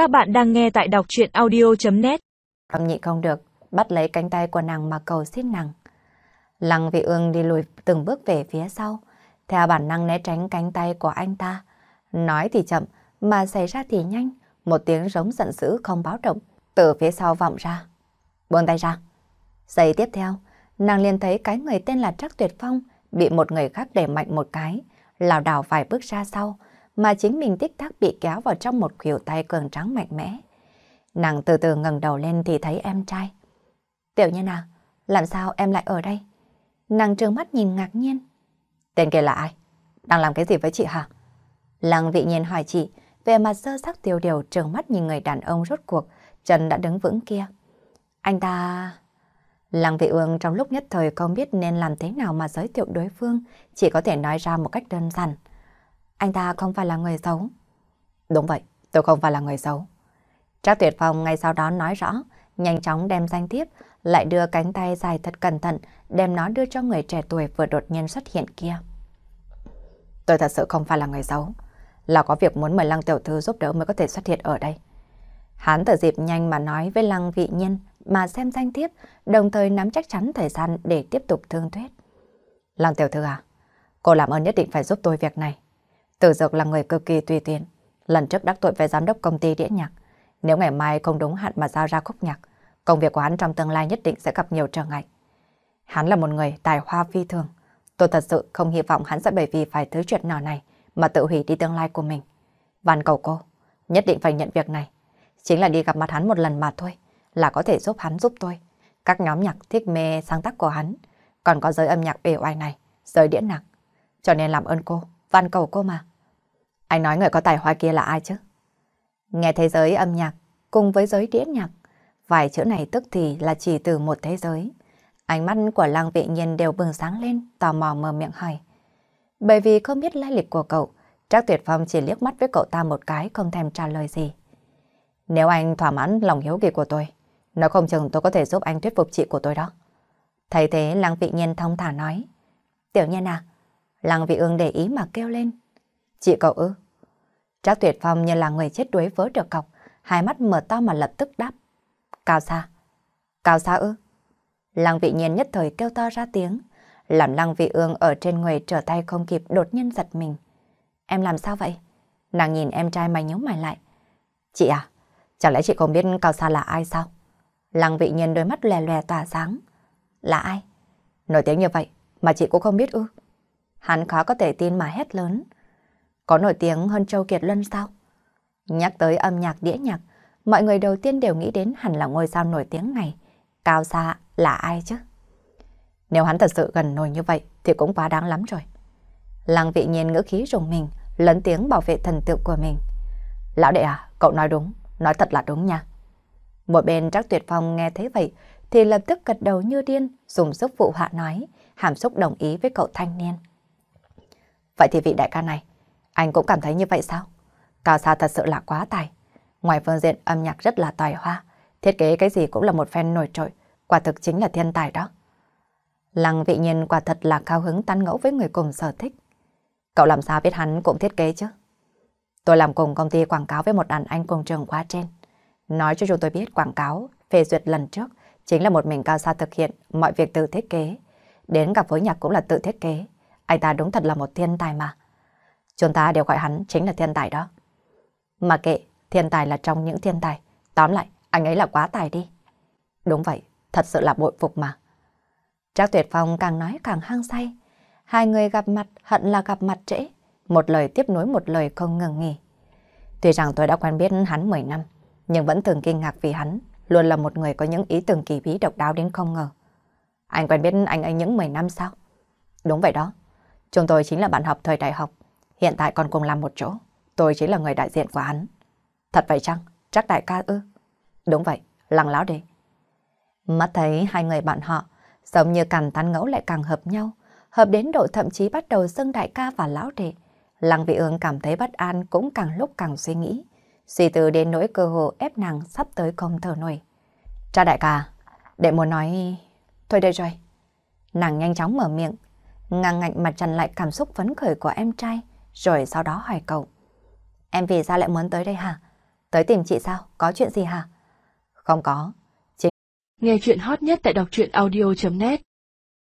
Các bạn đang nghe tại đọc chuyện audio.net không nhị không được, bắt lấy cánh tay của nàng mà cầu xin nàng. Lăng vị ương đi lùi từng bước về phía sau, theo bản năng né tránh cánh tay của anh ta. Nói thì chậm, mà xảy ra thì nhanh, một tiếng rống giận dữ không báo động, từ phía sau vọng ra. Buông tay ra. Giây tiếp theo, nàng liền thấy cái người tên là Trắc Tuyệt Phong bị một người khác đẩy mạnh một cái, lảo đảo vài bước ra sau, mà chính mình tích tắc bị kéo vào trong một khuỷu tay cường trắng mạnh mẽ. Nàng từ từ ngẩng đầu lên thì thấy em trai. Tiểu nhân à, làm sao em lại ở đây? Nàng trừng mắt nhìn ngạc nhiên. Tên kia là ai? Đang làm cái gì với chị hả? Lăng vị nhiên hỏi chị, về mặt sơ sắc tiêu điều trừng mắt nhìn người đàn ông rốt cuộc, chân đã đứng vững kia. Anh ta... Lăng vị ương trong lúc nhất thời không biết nên làm thế nào mà giới thiệu đối phương, chỉ có thể nói ra một cách đơn giản. Anh ta không phải là người xấu. Đúng vậy, tôi không phải là người xấu. Trác Tuyệt Phong ngay sau đó nói rõ, nhanh chóng đem danh thiếp, lại đưa cánh tay dài thật cẩn thận, đem nó đưa cho người trẻ tuổi vừa đột nhiên xuất hiện kia. Tôi thật sự không phải là người xấu, là có việc muốn mời Lăng Tiểu Thư giúp đỡ mới có thể xuất hiện ở đây. Hán thở dịp nhanh mà nói với Lăng Vị Nhân mà xem danh thiếp, đồng thời nắm chắc chắn thời gian để tiếp tục thương thuyết. Lăng Tiểu Thư à, cô làm ơn nhất định phải giúp tôi việc này. Tử Dược là người cực kỳ tùy tiện, lần trước đắc tội với giám đốc công ty đĩa nhạc. Nếu ngày mai không đúng hạn mà giao ra khúc nhạc, công việc của hắn trong tương lai nhất định sẽ gặp nhiều trở ngại. Hắn là một người tài hoa phi thường. Tôi thật sự không hy vọng hắn sẽ bởi vì phải thứ chuyện nhỏ này mà tự hủy đi tương lai của mình. Van cầu cô, nhất định phải nhận việc này. Chính là đi gặp mặt hắn một lần mà thôi, là có thể giúp hắn giúp tôi. Các nhóm nhạc thích mê sáng tác của hắn, còn có giới âm nhạc bề oai này, giới đĩa nhạc. Cho nên làm ơn cô, van cầu cô mà. Anh nói người có tài hoa kia là ai chứ? Nghe thế giới âm nhạc cùng với giới đĩa nhạc, vài chữ này tức thì là chỉ từ một thế giới. Ánh mắt của lăng vị nhiên đều bừng sáng lên, tò mò mở miệng hỏi. Bởi vì không biết lai lịch của cậu, Trác Tuyệt Phong chỉ liếc mắt với cậu ta một cái không thèm trả lời gì. Nếu anh thỏa mãn lòng hiếu kỳ của tôi, nó không chừng tôi có thể giúp anh thuyết phục chị của tôi đó. Thấy thế Lăng Vị Nhiên thông thả nói. Tiểu nhân à, Lăng Vị Ương để ý mà kêu lên. Chị cậu ư? Trác Tuyệt Phong như là người chết đuối vớ trở cọc, hai mắt mở to mà lập tức đáp. Cao xa? Cao xa ư? Lăng vị nhiên nhất thời kêu to ra tiếng, làm lăng vị ương ở trên người trở tay không kịp đột nhiên giật mình. Em làm sao vậy? Nàng nhìn em trai mày nhíu mày lại. Chị à, chẳng lẽ chị không biết Cao xa là ai sao? Lăng vị nhiên đôi mắt lè lè tỏa sáng. Là ai? Nổi tiếng như vậy mà chị cũng không biết ư? Hắn khó có thể tin mà hét lớn. Có nổi tiếng hơn Châu Kiệt Luân sao? Nhắc tới âm nhạc đĩa nhạc, mọi người đầu tiên đều nghĩ đến hẳn là ngôi sao nổi tiếng này. Cao xa là ai chứ? Nếu hắn thật sự gần nổi như vậy thì cũng quá đáng lắm rồi. Lăng vị nhiên ngữ khí rùng mình, lớn tiếng bảo vệ thần tượng của mình. Lão đệ à, cậu nói đúng, nói thật là đúng nha. Một bên Trác Tuyệt Phong nghe thấy vậy thì lập tức gật đầu như điên, dùng sức phụ họa nói, hàm xúc đồng ý với cậu thanh niên. Vậy thì vị đại ca này, anh cũng cảm thấy như vậy sao? Cao Sa thật sự là quá tài. Ngoài phương diện âm nhạc rất là tài hoa, thiết kế cái gì cũng là một phen nổi trội, quả thực chính là thiên tài đó. Lăng vị nhiên quả thật là cao hứng tán ngẫu với người cùng sở thích. Cậu làm sao biết hắn cũng thiết kế chứ? Tôi làm cùng công ty quảng cáo với một đàn anh cùng trường khóa trên. Nói cho chúng tôi biết quảng cáo, phê duyệt lần trước, chính là một mình cao sa thực hiện mọi việc tự thiết kế. Đến gặp với nhạc cũng là tự thiết kế. Anh ta đúng thật là một thiên tài mà. Chúng ta đều gọi hắn chính là thiên tài đó. Mà kệ, thiên tài là trong những thiên tài. Tóm lại, anh ấy là quá tài đi. Đúng vậy, thật sự là bội phục mà. Trác Tuyệt Phong càng nói càng hăng say. Hai người gặp mặt hận là gặp mặt trễ. Một lời tiếp nối một lời không ngừng nghỉ. Tuy rằng tôi đã quen biết hắn 10 năm, nhưng vẫn thường kinh ngạc vì hắn luôn là một người có những ý tưởng kỳ bí độc đáo đến không ngờ. Anh quen biết anh ấy những 10 năm sao? Đúng vậy đó. Chúng tôi chính là bạn học thời đại học. Hiện tại còn cùng làm một chỗ. Tôi chính là người đại diện của hắn. Thật vậy chăng? Chắc đại ca ư? Đúng vậy, lăng láo đi. Mắt thấy hai người bạn họ giống như càng tán ngẫu lại càng hợp nhau. Hợp đến độ thậm chí bắt đầu xưng đại ca và lão đệ. Lăng vị ương cảm thấy bất an cũng càng lúc càng suy nghĩ. Suy tư đến nỗi cơ hồ ép nàng sắp tới không thở nổi. Cha đại ca, đệ muốn nói... Thôi đây rồi. Nàng nhanh chóng mở miệng, ngang ngạnh mặt trần lại cảm xúc phấn khởi của em trai, rồi sau đó hỏi cậu. Em vì sao lại muốn tới đây hả? Tới tìm chị sao? Có chuyện gì hả? Không có. Nghe chuyện hot nhất tại đọc truyện audio.net